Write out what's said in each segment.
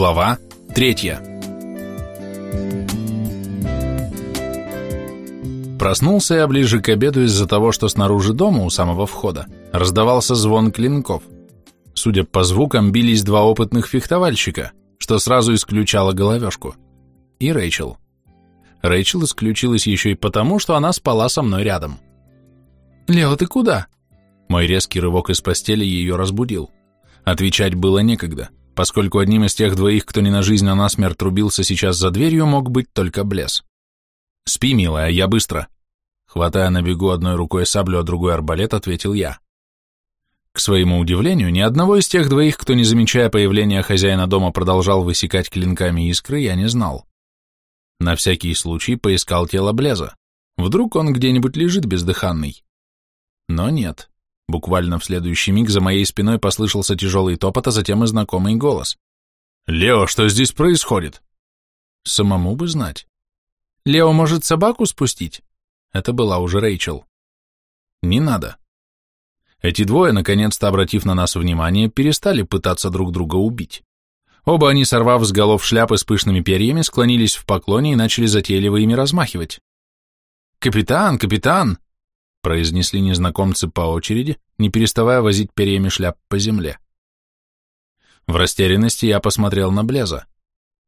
Глава третья. Проснулся я ближе к обеду из-за того, что снаружи дома, у самого входа, раздавался звон клинков. Судя по звукам, бились два опытных фехтовальщика, что сразу исключало головешку. И Рэйчел. Рэйчел исключилась еще и потому, что она спала со мной рядом. «Лео, ты куда?» Мой резкий рывок из постели ее разбудил. Отвечать было некогда поскольку одним из тех двоих, кто не на жизнь, а на смерть трубился сейчас за дверью, мог быть только Блес. «Спи, милая, я быстро». Хватая на бегу одной рукой саблю, а другой арбалет, ответил я. К своему удивлению, ни одного из тех двоих, кто, не замечая появления хозяина дома, продолжал высекать клинками искры, я не знал. На всякий случай поискал тело Блеза. Вдруг он где-нибудь лежит бездыханный. Но нет. Буквально в следующий миг за моей спиной послышался тяжелый топот, а затем и знакомый голос. «Лео, что здесь происходит?» Самому бы знать. «Лео может собаку спустить?» Это была уже Рэйчел. «Не надо». Эти двое, наконец-то обратив на нас внимание, перестали пытаться друг друга убить. Оба они, сорвав с голов шляпы с пышными перьями, склонились в поклоне и начали затейливо ими размахивать. «Капитан, капитан!» Произнесли незнакомцы по очереди, не переставая возить перьями шляп по земле. В растерянности я посмотрел на Блеза.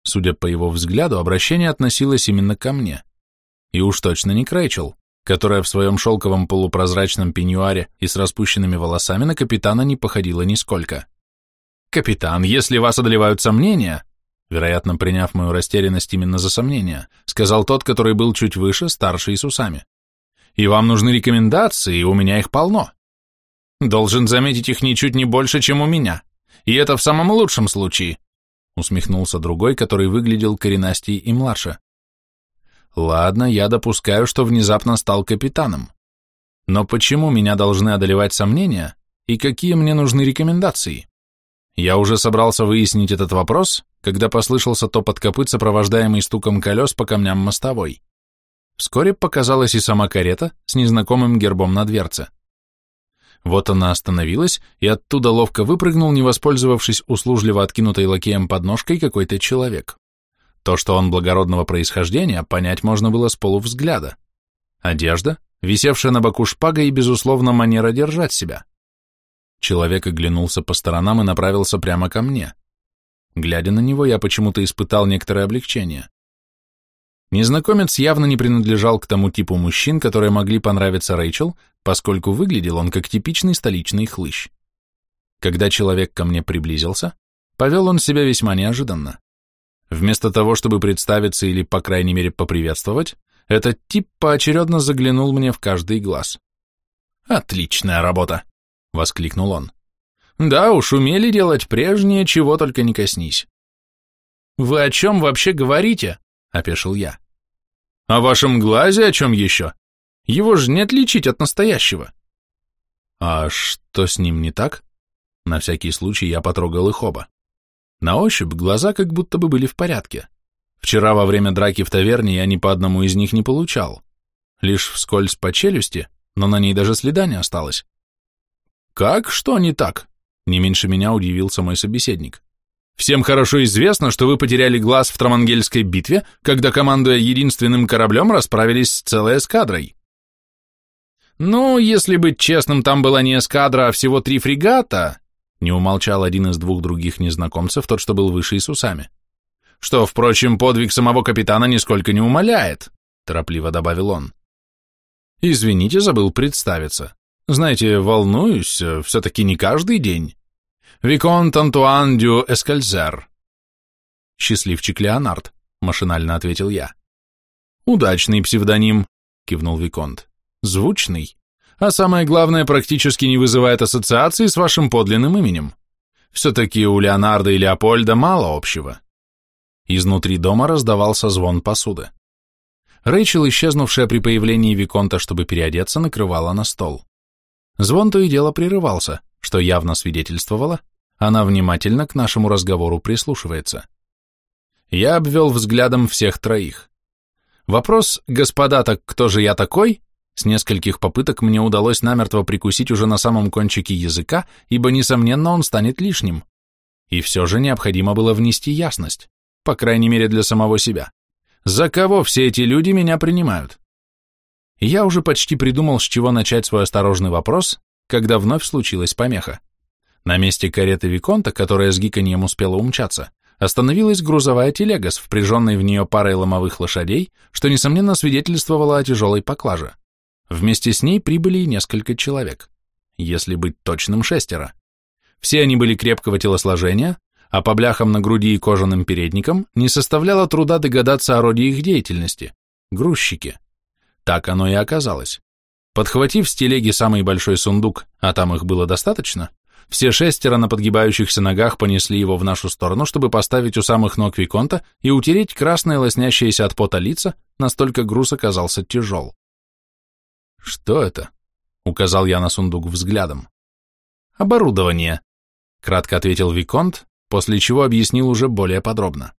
Судя по его взгляду, обращение относилось именно ко мне. И уж точно не к Рэйчел, которая в своем шелковом полупрозрачном пеньюаре и с распущенными волосами на капитана не походила нисколько. «Капитан, если вас одолевают сомнения», вероятно, приняв мою растерянность именно за сомнения, сказал тот, который был чуть выше, старше и с усами и вам нужны рекомендации, и у меня их полно. Должен заметить их ничуть не больше, чем у меня. И это в самом лучшем случае, усмехнулся другой, который выглядел коренастей и младше. Ладно, я допускаю, что внезапно стал капитаном. Но почему меня должны одолевать сомнения, и какие мне нужны рекомендации? Я уже собрался выяснить этот вопрос, когда послышался топот копыт, сопровождаемый стуком колес по камням мостовой. Вскоре показалась и сама карета с незнакомым гербом на дверце. Вот она остановилась, и оттуда ловко выпрыгнул, не воспользовавшись услужливо откинутой лакеем подножкой, какой-то человек. То, что он благородного происхождения, понять можно было с полувзгляда. Одежда, висевшая на боку шпага и, безусловно, манера держать себя. Человек оглянулся по сторонам и направился прямо ко мне. Глядя на него, я почему-то испытал некоторое облегчение. Незнакомец явно не принадлежал к тому типу мужчин, которые могли понравиться Рэйчел, поскольку выглядел он как типичный столичный хлыщ. Когда человек ко мне приблизился, повел он себя весьма неожиданно. Вместо того, чтобы представиться или, по крайней мере, поприветствовать, этот тип поочередно заглянул мне в каждый глаз. «Отличная работа!» — воскликнул он. «Да уж, умели делать прежнее, чего только не коснись». «Вы о чем вообще говорите?» — опешил я. О вашем глазе о чем еще? Его же не отличить от настоящего. А что с ним не так? На всякий случай я потрогал их оба. На ощупь глаза как будто бы были в порядке. Вчера во время драки в таверне я ни по одному из них не получал. Лишь вскользь по челюсти, но на ней даже следа не осталось. «Как? Что не так?» Не меньше меня удивился мой собеседник. Всем хорошо известно, что вы потеряли глаз в Трамангельской битве, когда, командуя единственным кораблем, расправились с целой эскадрой. Ну, если быть честным, там была не эскадра, а всего три фрегата, не умолчал один из двух других незнакомцев, тот, что был выше и с усами. Что, впрочем, подвиг самого капитана нисколько не умаляет, торопливо добавил он. Извините, забыл представиться. Знаете, волнуюсь, все-таки не каждый день. Виконт Антуан дю Эскальзер. Счастливчик Леонард, машинально ответил я. Удачный псевдоним, кивнул Виконт. Звучный. А самое главное, практически не вызывает ассоциации с вашим подлинным именем. Все-таки у Леонарда и Леопольда мало общего. Изнутри дома раздавался звон посуды. Рэйчел, исчезнувшая при появлении Виконта, чтобы переодеться, накрывала на стол. Звон то и дело прерывался, что явно свидетельствовало, она внимательно к нашему разговору прислушивается. Я обвел взглядом всех троих. Вопрос «Господа, так кто же я такой?» с нескольких попыток мне удалось намертво прикусить уже на самом кончике языка, ибо, несомненно, он станет лишним. И все же необходимо было внести ясность, по крайней мере для самого себя. За кого все эти люди меня принимают? Я уже почти придумал, с чего начать свой осторожный вопрос, когда вновь случилась помеха. На месте кареты Виконта, которая с гиканьем успела умчаться, остановилась грузовая телега с впряженной в нее парой ломовых лошадей, что, несомненно, свидетельствовало о тяжелой поклаже. Вместе с ней прибыли несколько человек, если быть точным шестеро. Все они были крепкого телосложения, а по бляхам на груди и кожаным передникам не составляло труда догадаться о роде их деятельности – грузчики. Так оно и оказалось. Подхватив с телеги самый большой сундук, а там их было достаточно, все шестеро на подгибающихся ногах понесли его в нашу сторону, чтобы поставить у самых ног Виконта и утереть красные лоснящиеся от пота лица, настолько груз оказался тяжел. «Что это?» — указал я на сундук взглядом. «Оборудование», — кратко ответил Виконт, после чего объяснил уже более подробно.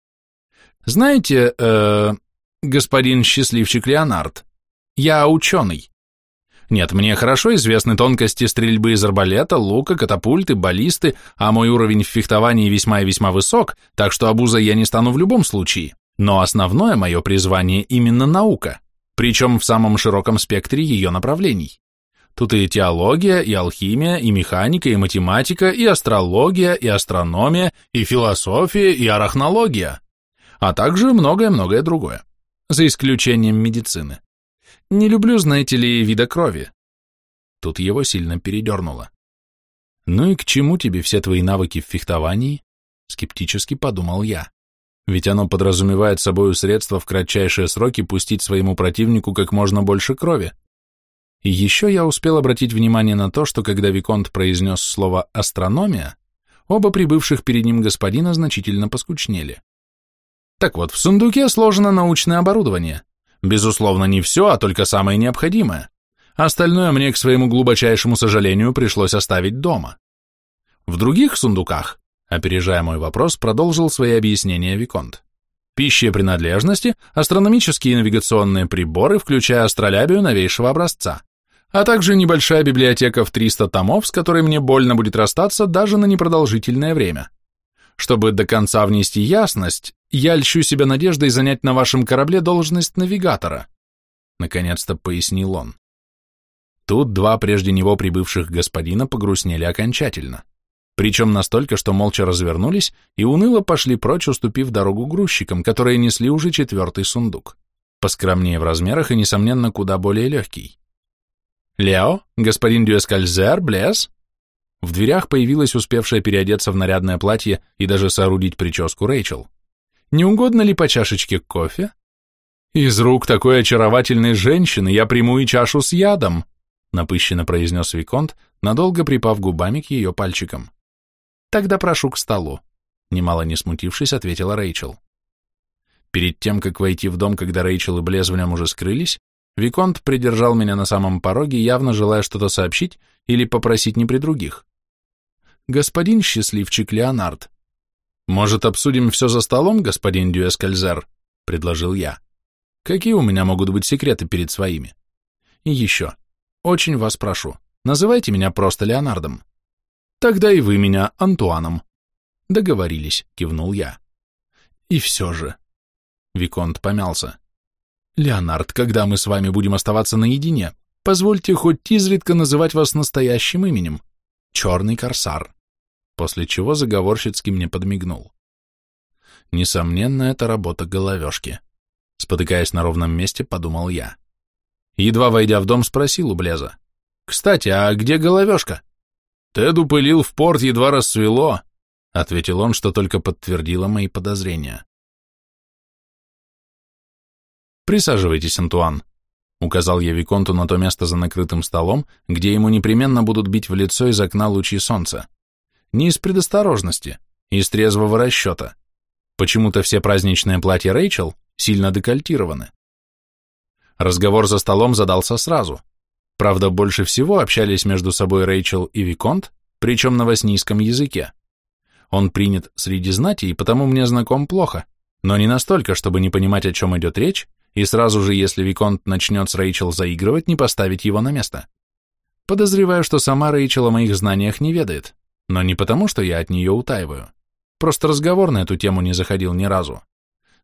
«Знаете, э, господин счастливчик Леонард, я ученый. Нет, мне хорошо известны тонкости стрельбы из арбалета, лука, катапульты, баллисты, а мой уровень в фехтовании весьма и весьма высок, так что обузой я не стану в любом случае. Но основное мое призвание именно наука, причем в самом широком спектре ее направлений. Тут и теология, и алхимия, и механика, и математика, и астрология, и астрономия, и философия, и арахнология, а также многое-многое другое, за исключением медицины. Не люблю, знаете ли, вида крови. Тут его сильно передернуло. Ну и к чему тебе все твои навыки в фехтовании? Скептически подумал я. Ведь оно подразумевает собою средство в кратчайшие сроки пустить своему противнику как можно больше крови. И еще я успел обратить внимание на то, что когда Виконт произнес слово «астрономия», оба прибывших перед ним господина значительно поскучнели. Так вот, в сундуке сложено научное оборудование, Безусловно, не все, а только самое необходимое. Остальное мне, к своему глубочайшему сожалению, пришлось оставить дома. В других сундуках, опережая мой вопрос, продолжил свои объяснения Виконт. Пища и принадлежности, астрономические и навигационные приборы, включая астролябию новейшего образца, а также небольшая библиотека в 300 томов, с которой мне больно будет расстаться даже на непродолжительное время. Чтобы до конца внести ясность, я льщу себя надеждой занять на вашем корабле должность навигатора», — наконец-то пояснил он. Тут два прежде него прибывших господина погрустнели окончательно, причем настолько, что молча развернулись и уныло пошли прочь, уступив дорогу грузчикам, которые несли уже четвертый сундук, поскромнее в размерах и, несомненно, куда более легкий. «Лео, господин Дюэскальзер, Блес?» В дверях появилась успевшая переодеться в нарядное платье и даже соорудить прическу Рэйчел. Не угодно ли по чашечке кофе? Из рук такой очаровательной женщины я приму и чашу с ядом, напыщенно произнес Виконт, надолго припав губами к ее пальчикам. Тогда прошу к столу, немало не смутившись, ответила Рэйчел. Перед тем, как войти в дом, когда Рэйчел и Блез в нем уже скрылись, Виконт придержал меня на самом пороге, явно желая что-то сообщить или попросить не при других. «Господин счастливчик Леонард, «Может, обсудим все за столом, господин Дюэскальзер?» — предложил я. «Какие у меня могут быть секреты перед своими? И еще, очень вас прошу, называйте меня просто Леонардом. Тогда и вы меня Антуаном». «Договорились», — кивнул я. «И все же...» — Виконт помялся. «Леонард, когда мы с вами будем оставаться наедине, позвольте хоть изредка называть вас настоящим именем. Черный корсар» после чего заговорщицки мне подмигнул. Несомненно, это работа головешки. Спотыкаясь на ровном месте, подумал я. Едва войдя в дом, спросил у Блеза. «Кстати, а где головешка?» «Теду пылил в порт, едва рассвело», — ответил он, что только подтвердило мои подозрения. «Присаживайтесь, Антуан», — указал я Виконту на то место за накрытым столом, где ему непременно будут бить в лицо из окна лучи солнца. Не из предосторожности, из трезвого расчета. Почему-то все праздничные платья Рэйчел сильно декольтированы. Разговор за столом задался сразу. Правда, больше всего общались между собой Рэйчел и Виконт, причем на воснийском языке. Он принят среди знати, и потому мне знаком плохо, но не настолько, чтобы не понимать, о чем идет речь, и сразу же, если Виконт начнет с Рэйчел заигрывать, не поставить его на место. Подозреваю, что сама Рэйчел о моих знаниях не ведает но не потому, что я от нее утаиваю. просто разговор на эту тему не заходил ни разу.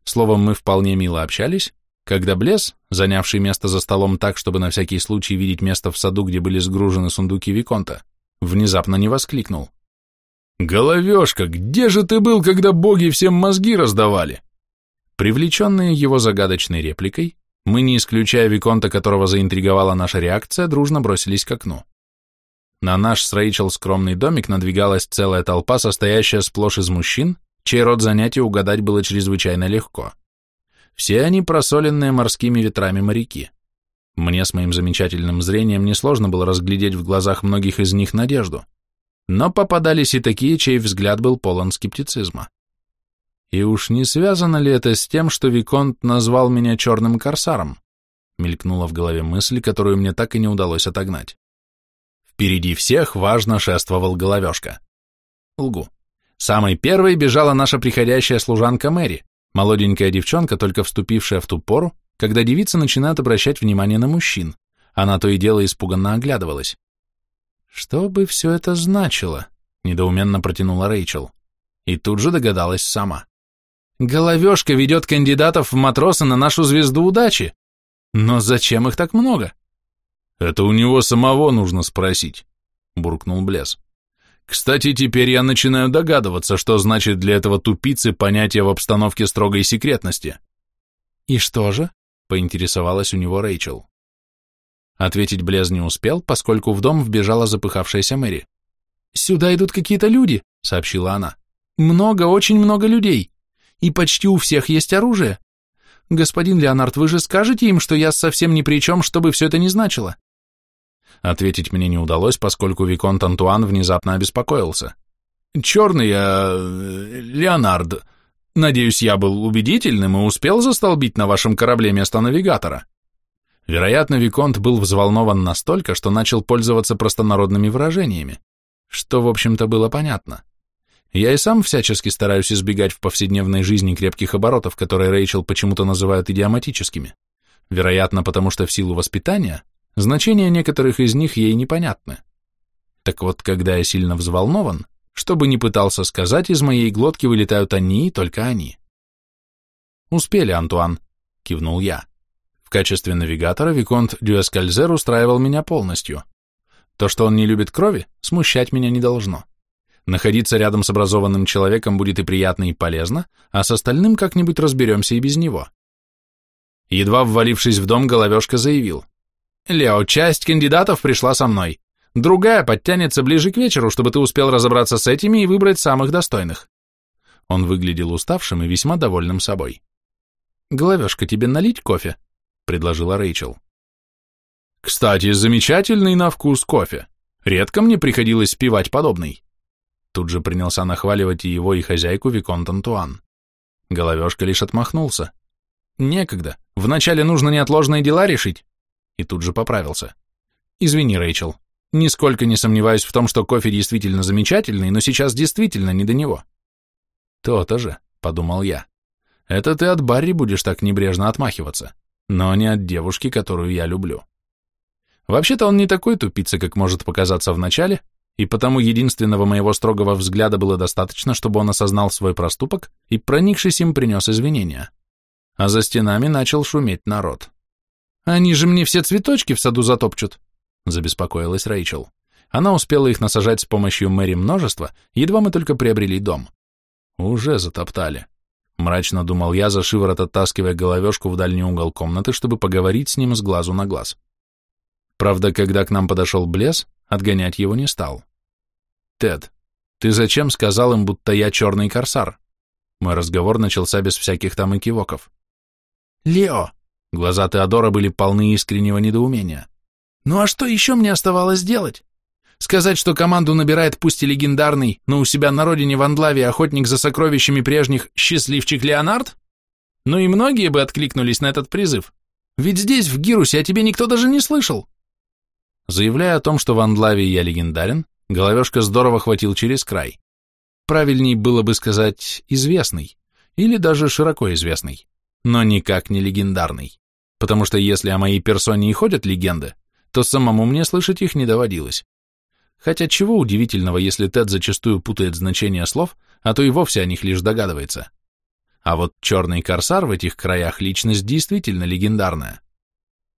Словом, мы вполне мило общались, когда Блес, занявший место за столом так, чтобы на всякий случай видеть место в саду, где были сгружены сундуки Виконта, внезапно не воскликнул. «Головешка, где же ты был, когда боги всем мозги раздавали?» Привлеченные его загадочной репликой, мы, не исключая Виконта, которого заинтриговала наша реакция, дружно бросились к окну. На наш с Рэйчел скромный домик надвигалась целая толпа, состоящая сплошь из мужчин, чей род занятий угадать было чрезвычайно легко. Все они просоленные морскими ветрами моряки. Мне с моим замечательным зрением несложно было разглядеть в глазах многих из них надежду, но попадались и такие, чей взгляд был полон скептицизма. И уж не связано ли это с тем, что Виконт назвал меня черным корсаром? Мелькнула в голове мысль, которую мне так и не удалось отогнать. Впереди всех важно шествовал головешка. Лгу. Самой первой бежала наша приходящая служанка Мэри, молоденькая девчонка, только вступившая в ту пору, когда девица начинает обращать внимание на мужчин. Она то и дело испуганно оглядывалась. «Что бы все это значило?» — недоуменно протянула Рэйчел. И тут же догадалась сама. «Головешка ведет кандидатов в матросы на нашу звезду удачи. Но зачем их так много?» «Это у него самого нужно спросить», — буркнул Блес. «Кстати, теперь я начинаю догадываться, что значит для этого тупицы понятие в обстановке строгой секретности». «И что же?» — поинтересовалась у него Рэйчел. Ответить Блез не успел, поскольку в дом вбежала запыхавшаяся Мэри. «Сюда идут какие-то люди», — сообщила она. «Много, очень много людей. И почти у всех есть оружие. Господин Леонард, вы же скажете им, что я совсем ни при чем, чтобы все это не значило?» Ответить мне не удалось, поскольку Виконт Антуан внезапно обеспокоился. «Черный, а... Леонард, надеюсь, я был убедительным и успел застолбить на вашем корабле место навигатора?» Вероятно, Виконт был взволнован настолько, что начал пользоваться простонародными выражениями, что, в общем-то, было понятно. Я и сам всячески стараюсь избегать в повседневной жизни крепких оборотов, которые Рэйчел почему-то называют идиоматическими. Вероятно, потому что в силу воспитания значения некоторых из них ей непонятны. Так вот, когда я сильно взволнован, что бы ни пытался сказать, из моей глотки вылетают они и только они. «Успели, Антуан», — кивнул я. В качестве навигатора Виконт Дюэскальзер устраивал меня полностью. То, что он не любит крови, смущать меня не должно. Находиться рядом с образованным человеком будет и приятно, и полезно, а с остальным как-нибудь разберемся и без него. Едва ввалившись в дом, Головешка заявил. «Лео, часть кандидатов пришла со мной. Другая подтянется ближе к вечеру, чтобы ты успел разобраться с этими и выбрать самых достойных». Он выглядел уставшим и весьма довольным собой. «Головешка, тебе налить кофе?» — предложила Рэйчел. «Кстати, замечательный на вкус кофе. Редко мне приходилось спивать подобный». Тут же принялся нахваливать и его, и хозяйку Виконт Антуан. Головешка лишь отмахнулся. «Некогда. Вначале нужно неотложные дела решить». И тут же поправился. «Извини, Рэйчел. Нисколько не сомневаюсь в том, что кофе действительно замечательный, но сейчас действительно не до него». «То-то же», — подумал я. «Это ты от Барри будешь так небрежно отмахиваться, но не от девушки, которую я люблю». Вообще-то он не такой тупица, как может показаться вначале, и потому единственного моего строгого взгляда было достаточно, чтобы он осознал свой проступок и, проникшись им, принес извинения. А за стенами начал шуметь народ. «Они же мне все цветочки в саду затопчут», — забеспокоилась Рэйчел. Она успела их насажать с помощью Мэри множество, едва мы только приобрели дом. Уже затоптали. Мрачно думал я, за шиворот оттаскивая головешку в дальний угол комнаты, чтобы поговорить с ним с глазу на глаз. Правда, когда к нам подошел Блес, отгонять его не стал. «Тед, ты зачем сказал им, будто я черный корсар?» Мой разговор начался без всяких там и кивоков. «Лео!» Глаза Теодора были полны искреннего недоумения. «Ну а что еще мне оставалось делать? Сказать, что команду набирает пусть и легендарный, но у себя на родине в Андлаве охотник за сокровищами прежних счастливчик Леонард? Ну и многие бы откликнулись на этот призыв. Ведь здесь, в Гирусе, о тебе никто даже не слышал». Заявляя о том, что в Андлаве я легендарен, Головешка здорово хватил через край. Правильней было бы сказать «известный» или даже широко известный, но никак не легендарный, потому что если о моей персоне и ходят легенды, то самому мне слышать их не доводилось. Хотя чего удивительного, если Тед зачастую путает значение слов, а то и вовсе о них лишь догадывается. А вот черный корсар в этих краях личность действительно легендарная.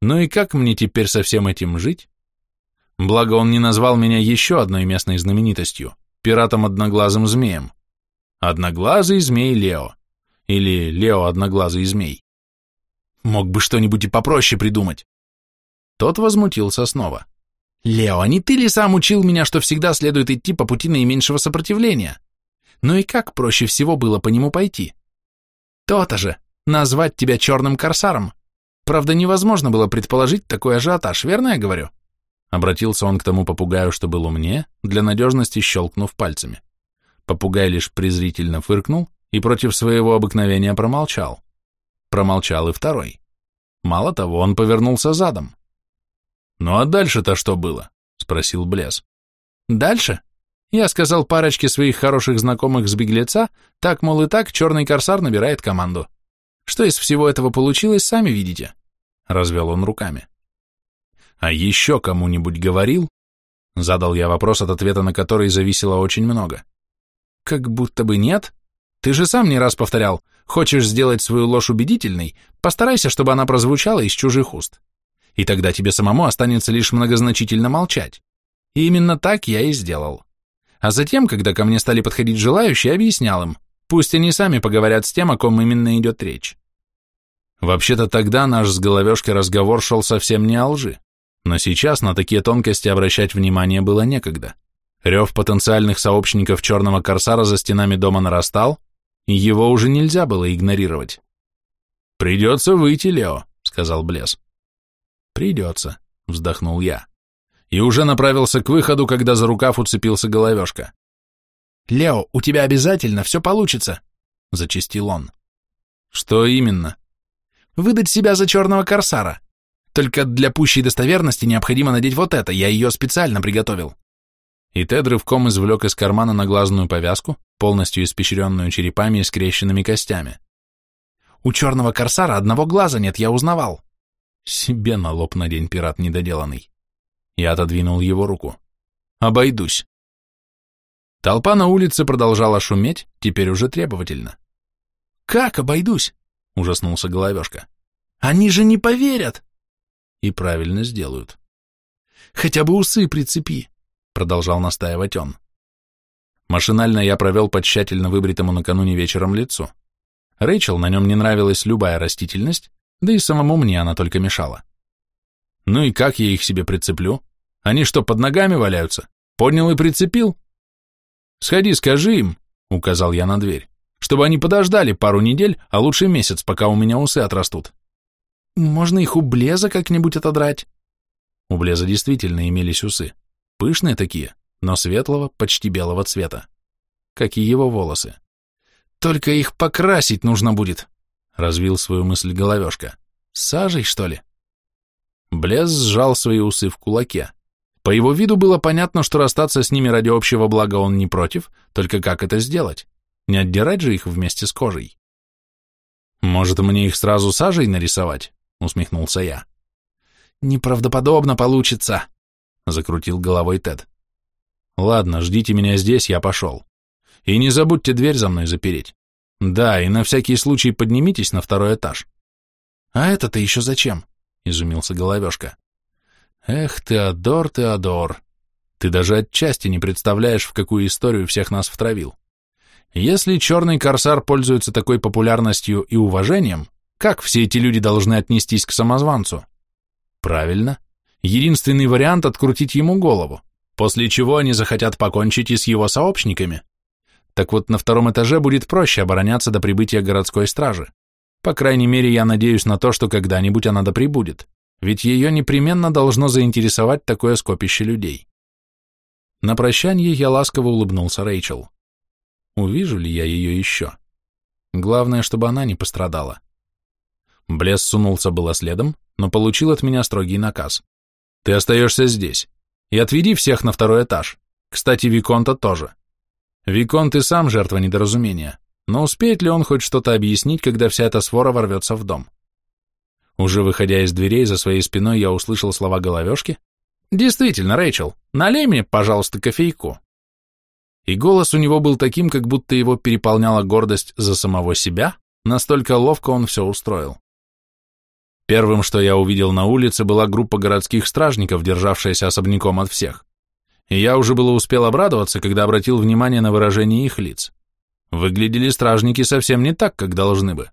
Ну и как мне теперь со всем этим жить? Благо он не назвал меня еще одной местной знаменитостью, пиратом одноглазым змеем. Одноглазый змей Лео. Или Лео одноглазый змей. Мог бы что-нибудь и попроще придумать. Тот возмутился снова. «Лео, а не ты ли сам учил меня, что всегда следует идти по пути наименьшего сопротивления? Ну и как проще всего было по нему пойти?» «То-то же, назвать тебя черным корсаром. Правда, невозможно было предположить такой ажиотаж, верно я говорю?» Обратился он к тому попугаю, что был умнее, для надежности щелкнув пальцами. Попугай лишь презрительно фыркнул и против своего обыкновения промолчал. Промолчал и второй. Мало того, он повернулся задом. «Ну а дальше-то что было?» — спросил Блес. «Дальше?» Я сказал парочке своих хороших знакомых с беглеца, так, мол, и так черный корсар набирает команду. Что из всего этого получилось, сами видите. Развел он руками. А еще кому-нибудь говорил? Задал я вопрос, от ответа на который зависело очень много. Как будто бы нет. Ты же сам не раз повторял, хочешь сделать свою ложь убедительной, постарайся, чтобы она прозвучала из чужих уст. И тогда тебе самому останется лишь многозначительно молчать. И именно так я и сделал. А затем, когда ко мне стали подходить желающие, объяснял им, пусть они сами поговорят с тем, о ком именно идет речь. Вообще-то тогда наш с головешкой разговор шел совсем не о лжи, но сейчас на такие тонкости обращать внимание было некогда. Рев потенциальных сообщников черного корсара за стенами дома нарастал, его уже нельзя было игнорировать. «Придется выйти, Лео», — сказал Блес. «Придется», — вздохнул я и уже направился к выходу, когда за рукав уцепился головешка. «Лео, у тебя обязательно все получится», — зачистил он. «Что именно?» «Выдать себя за черного корсара. Только для пущей достоверности необходимо надеть вот это, я ее специально приготовил». И Тед рывком извлек из кармана наглазную повязку, полностью испещренную черепами и скрещенными костями. «У черного корсара одного глаза нет, я узнавал». Себе на лоб надень, пират недоделанный. Я отодвинул его руку. «Обойдусь». Толпа на улице продолжала шуметь, теперь уже требовательно. «Как обойдусь?» — ужаснулся Головешка. «Они же не поверят!» «И правильно сделают». «Хотя бы усы прицепи», — продолжал настаивать он. Машинально я провел по тщательно выбритому накануне вечером лицу. Рэйчел на нем не нравилась любая растительность, да и самому мне она только мешала. Ну и как я их себе прицеплю? Они что, под ногами валяются? Поднял и прицепил? Сходи, скажи им, указал я на дверь, чтобы они подождали пару недель, а лучше месяц, пока у меня усы отрастут. Можно их у Блеза как-нибудь отодрать? У Блеза действительно имелись усы. Пышные такие, но светлого, почти белого цвета. Как и его волосы. Только их покрасить нужно будет, развил свою мысль головешка. Сажей, что ли? Блез сжал свои усы в кулаке. По его виду было понятно, что расстаться с ними ради общего блага он не против, только как это сделать? Не отдирать же их вместе с кожей. «Может, мне их сразу сажей нарисовать?» — усмехнулся я. «Неправдоподобно получится», — закрутил головой Тед. «Ладно, ждите меня здесь, я пошел. И не забудьте дверь за мной запереть. Да, и на всякий случай поднимитесь на второй этаж». «А это-то еще зачем?» — изумился Головешка. «Эх, Теодор, Теодор, ты даже отчасти не представляешь, в какую историю всех нас втравил. Если черный корсар пользуется такой популярностью и уважением, как все эти люди должны отнестись к самозванцу? Правильно. Единственный вариант — открутить ему голову, после чего они захотят покончить и с его сообщниками. Так вот, на втором этаже будет проще обороняться до прибытия городской стражи. По крайней мере, я надеюсь на то, что когда-нибудь она да прибудет, ведь ее непременно должно заинтересовать такое скопище людей. На прощание я ласково улыбнулся Рэйчел. Увижу ли я ее еще? Главное, чтобы она не пострадала. Блесс сунулся было следом, но получил от меня строгий наказ. Ты остаешься здесь. И отведи всех на второй этаж. Кстати, Виконта тоже. Виконт и сам жертва недоразумения но успеет ли он хоть что-то объяснить, когда вся эта свора ворвется в дом? Уже выходя из дверей, за своей спиной я услышал слова головешки. «Действительно, Рэйчел, налей мне, пожалуйста, кофейку». И голос у него был таким, как будто его переполняла гордость за самого себя, настолько ловко он все устроил. Первым, что я увидел на улице, была группа городских стражников, державшаяся особняком от всех. И я уже было успел обрадоваться, когда обратил внимание на выражение их лиц. Выглядели стражники совсем не так, как должны бы.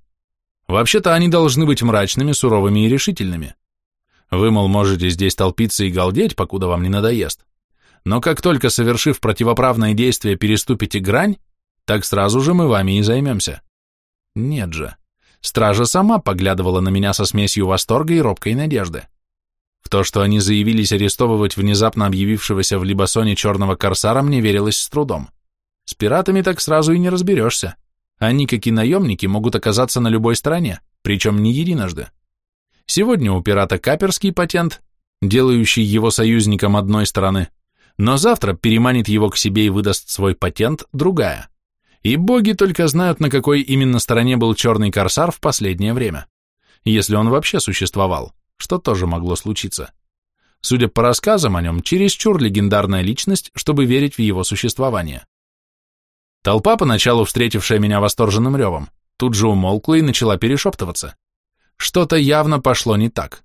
Вообще-то они должны быть мрачными, суровыми и решительными. Вы, мол, можете здесь толпиться и галдеть, покуда вам не надоест. Но как только, совершив противоправное действие, переступите грань, так сразу же мы вами и займемся. Нет же. Стража сама поглядывала на меня со смесью восторга и робкой надежды. В то, что они заявились арестовывать внезапно объявившегося в Либасоне черного корсара, мне верилось с трудом. С пиратами так сразу и не разберешься. Они, как и наемники, могут оказаться на любой стороне, причем не единожды. Сегодня у пирата каперский патент, делающий его союзником одной стороны, но завтра переманит его к себе и выдаст свой патент другая. И боги только знают, на какой именно стороне был черный корсар в последнее время, если он вообще существовал, что тоже могло случиться. Судя по рассказам о нем, чересчур легендарная личность, чтобы верить в его существование. Толпа, поначалу встретившая меня восторженным ревом, тут же умолкла и начала перешептываться. Что-то явно пошло не так.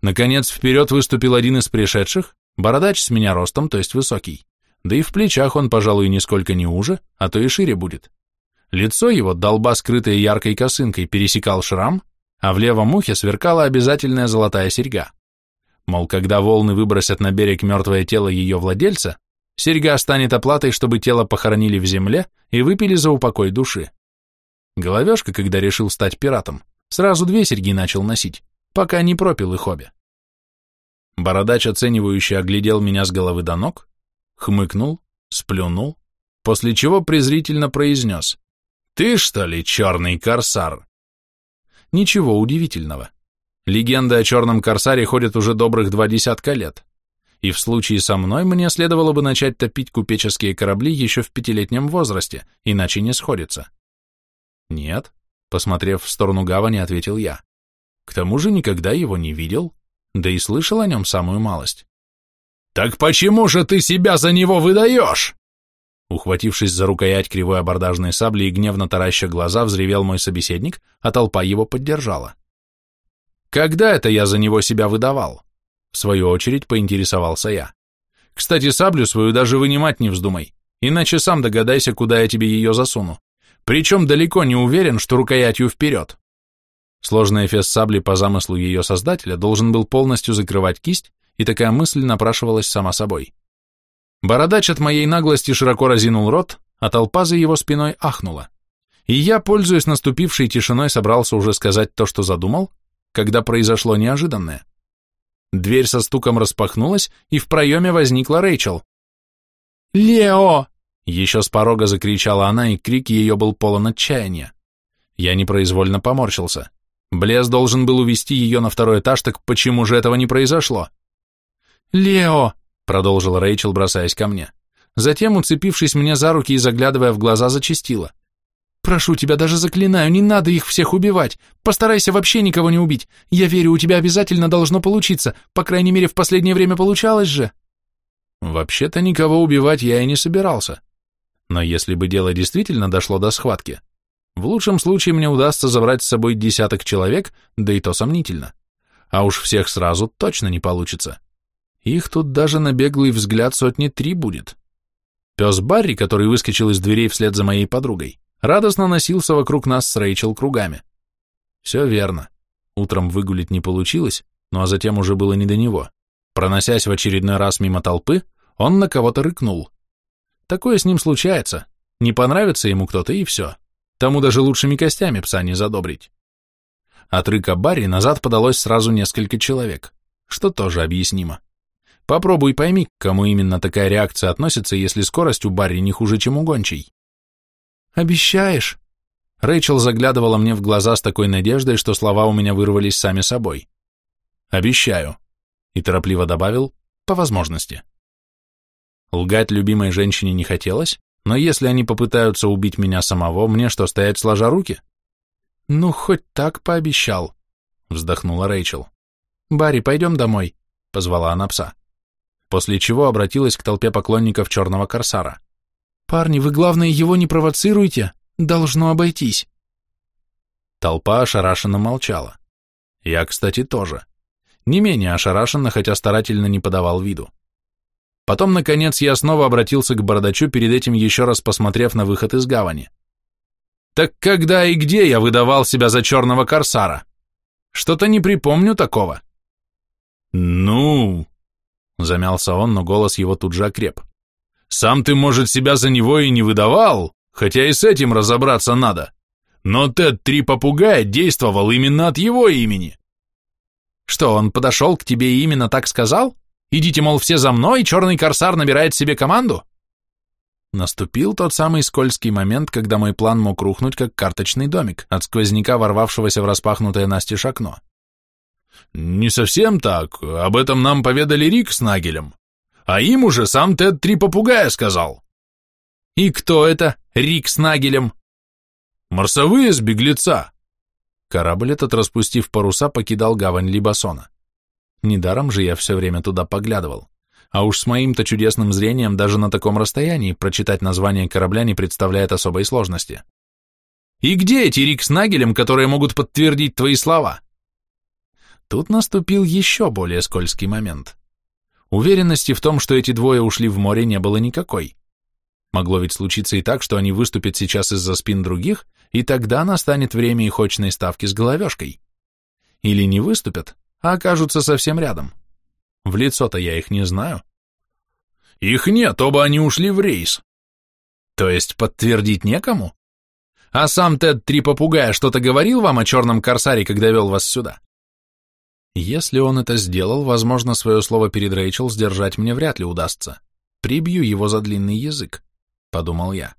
Наконец вперед выступил один из пришедших, бородач с меня ростом, то есть высокий да и в плечах он, пожалуй, нисколько не уже, а то и шире будет. Лицо его, долба скрытое яркой косынкой, пересекал шрам, а в левом ухе сверкала обязательная золотая серьга. Мол, когда волны выбросят на берег мертвое тело ее владельца, серьга станет оплатой, чтобы тело похоронили в земле и выпили за упокой души. Головешка, когда решил стать пиратом, сразу две серьги начал носить, пока не пропил их обе. Бородач, оценивающе оглядел меня с головы до ног, хмыкнул, сплюнул, после чего презрительно произнес «Ты, что ли, черный корсар?» Ничего удивительного. Легенды о черном корсаре ходят уже добрых два десятка лет, и в случае со мной мне следовало бы начать топить купеческие корабли еще в пятилетнем возрасте, иначе не сходится. Нет, посмотрев в сторону гавани, ответил я. К тому же никогда его не видел, да и слышал о нем самую малость. «Так почему же ты себя за него выдаешь?» Ухватившись за рукоять кривой абордажной сабли и гневно тараща глаза, взревел мой собеседник, а толпа его поддержала. «Когда это я за него себя выдавал?» В свою очередь поинтересовался я. «Кстати, саблю свою даже вынимать не вздумай, иначе сам догадайся, куда я тебе ее засуну. Причем далеко не уверен, что рукоятью вперед». Сложный эфес сабли по замыслу ее создателя должен был полностью закрывать кисть, и такая мысль напрашивалась сама собой. Бородач от моей наглости широко разинул рот, а толпа за его спиной ахнула. И я, пользуясь наступившей тишиной, собрался уже сказать то, что задумал, когда произошло неожиданное. Дверь со стуком распахнулась, и в проеме возникла Рэйчел. «Лео!» Еще с порога закричала она, и крик ее был полон отчаяния. Я непроизвольно поморщился. Блес должен был увести ее на второй этаж, так почему же этого не произошло? «Лео!» — продолжил Рэйчел, бросаясь ко мне. Затем, уцепившись мне за руки и заглядывая в глаза, зачастила. «Прошу тебя, даже заклинаю, не надо их всех убивать. Постарайся вообще никого не убить. Я верю, у тебя обязательно должно получиться. По крайней мере, в последнее время получалось же». Вообще-то никого убивать я и не собирался. Но если бы дело действительно дошло до схватки, в лучшем случае мне удастся забрать с собой десяток человек, да и то сомнительно. А уж всех сразу точно не получится. Их тут даже на беглый взгляд сотни три будет. Пес Барри, который выскочил из дверей вслед за моей подругой, радостно носился вокруг нас с Рэйчел кругами. Все верно. Утром выгулить не получилось, ну а затем уже было не до него. Проносясь в очередной раз мимо толпы, он на кого-то рыкнул. Такое с ним случается. Не понравится ему кто-то и все. Тому даже лучшими костями пса не задобрить. От рыка Барри назад подалось сразу несколько человек, что тоже объяснимо. Попробуй пойми, к кому именно такая реакция относится, если скорость у Барри не хуже, чем у гончей. «Обещаешь?» Рэйчел заглядывала мне в глаза с такой надеждой, что слова у меня вырвались сами собой. «Обещаю», и торопливо добавил, по возможности. Лгать любимой женщине не хотелось, но если они попытаются убить меня самого, мне что, стоять сложа руки? Ну, хоть так пообещал, вздохнула Рэйчел. Барри, пойдем домой, позвала она пса после чего обратилась к толпе поклонников черного корсара. Парни, вы, главное, его не провоцируйте, должно обойтись. Толпа ошарашенно молчала. Я, кстати, тоже. Не менее ошарашенно, хотя старательно не подавал виду. Потом, наконец, я снова обратился к бородачу, перед этим еще раз посмотрев на выход из гавани. Так когда и где я выдавал себя за черного корсара? Что-то не припомню такого. Ну, замялся он, но голос его тут же окреп. Сам ты, может, себя за него и не выдавал, хотя и с этим разобраться надо. Но Тед Три Попугая действовал именно от его имени. Что, он подошел к тебе и именно так сказал? Идите, мол, все за мной, черный корсар набирает себе команду? Наступил тот самый скользкий момент, когда мой план мог рухнуть, как карточный домик, от сквозняка, ворвавшегося в распахнутое настежь окно. «Не совсем так. Об этом нам поведали Рик с Нагелем. А им уже сам Тед Три Попугая сказал». «И кто это, Рик с Нагелем?» «Марсовые с беглеца». Корабль этот, распустив паруса, покидал гавань Либасона. Недаром же я все время туда поглядывал. А уж с моим-то чудесным зрением даже на таком расстоянии прочитать название корабля не представляет особой сложности. И где эти Рик с Нагелем, которые могут подтвердить твои слова? Тут наступил еще более скользкий момент. Уверенности в том, что эти двое ушли в море, не было никакой. Могло ведь случиться и так, что они выступят сейчас из-за спин других, и тогда настанет время их очной ставки с головешкой. Или не выступят, а окажутся совсем рядом. В лицо-то я их не знаю. Их нет, оба они ушли в рейс. То есть подтвердить некому? А сам Тед Три Попугая что-то говорил вам о черном корсаре, когда вел вас сюда? Если он это сделал, возможно, свое слово перед Рэйчел сдержать мне вряд ли удастся. Прибью его за длинный язык, подумал я.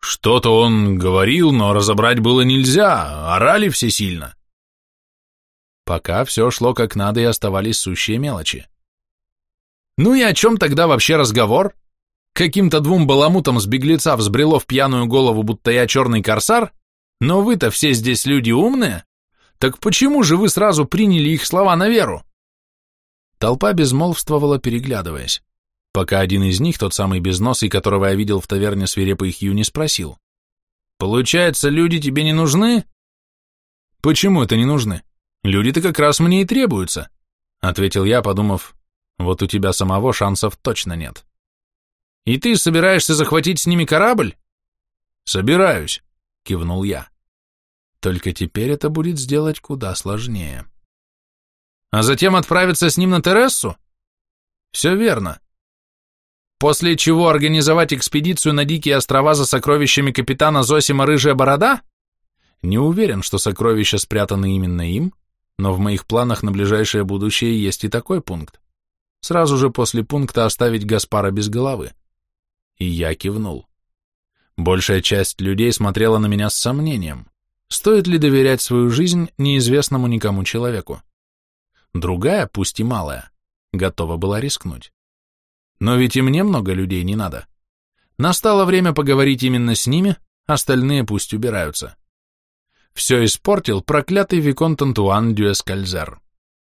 Что-то он говорил, но разобрать было нельзя, орали все сильно. Пока все шло как надо и оставались сущие мелочи. Ну и о чем тогда вообще разговор? Каким-то двум баламутам с беглеца взбрело в пьяную голову, будто я черный корсар? Но вы-то все здесь люди умные. Так почему же вы сразу приняли их слова на веру? Толпа безмолвствовала, переглядываясь, пока один из них, тот самый безносый, которого я видел в таверне свирепый Хью, не спросил. «Получается, люди тебе не нужны?» «Почему это не нужны?» Люди-то как раз мне и требуются, ответил я, подумав, вот у тебя самого шансов точно нет. И ты собираешься захватить с ними корабль? Собираюсь, кивнул я. Только теперь это будет сделать куда сложнее. А затем отправиться с ним на Терессу? Все верно. После чего организовать экспедицию на Дикие острова за сокровищами капитана Зосима Рыжая Борода? Не уверен, что сокровища спрятаны именно им, но в моих планах на ближайшее будущее есть и такой пункт. Сразу же после пункта оставить Гаспара без головы. И я кивнул. Большая часть людей смотрела на меня с сомнением. Стоит ли доверять свою жизнь неизвестному никому человеку? Другая, пусть и малая, готова была рискнуть. Но ведь и мне много людей не надо. Настало время поговорить именно с ними, остальные пусть убираются. Все испортил проклятый Виконт Антуан Дюэскальзер.